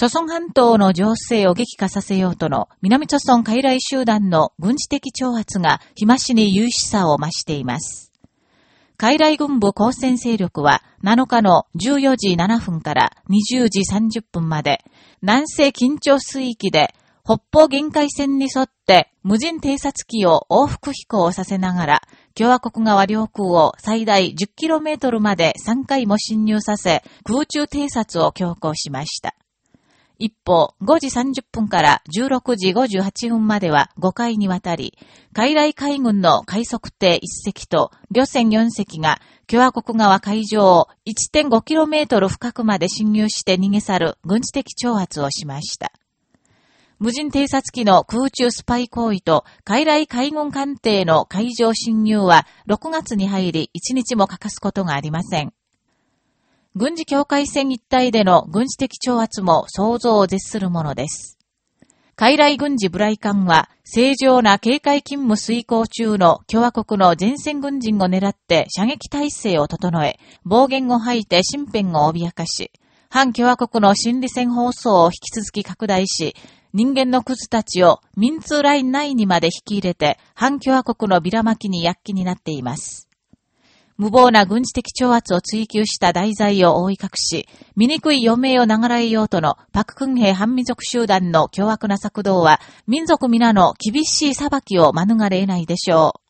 朝鮮半島の情勢を激化させようとの南朝鮮海来集団の軍事的挑発が日増しに有志さを増しています。海来軍部交戦勢力は7日の14時7分から20時30分まで南西緊張水域で北方限界線に沿って無人偵察機を往復飛行させながら共和国側領空を最大 10km まで3回も侵入させ空中偵察を強行しました。一方、5時30分から16時58分までは5回にわたり、海来海軍の海測艇1隻と漁船4隻が共和国側海上を 1.5km 深くまで侵入して逃げ去る軍事的挑発をしました。無人偵察機の空中スパイ行為と海来海軍艦艇の海上侵入は6月に入り1日も欠かすことがありません。軍事境界線一帯での軍事的挑発も想像を絶するものです。海来軍事ブライカンは正常な警戒勤務遂行中の共和国の前線軍人を狙って射撃体制を整え、暴言を吐いて身辺を脅かし、反共和国の心理戦放送を引き続き拡大し、人間のクズたちを民通ライン内にまで引き入れて、反共和国のビラ巻きに躍起になっています。無謀な軍事的挑発を追求した題材を覆い隠し、醜い余命を流れようとのパククンヘ反民族集団の凶悪な策動は、民族皆の厳しい裁きを免れ得ないでしょう。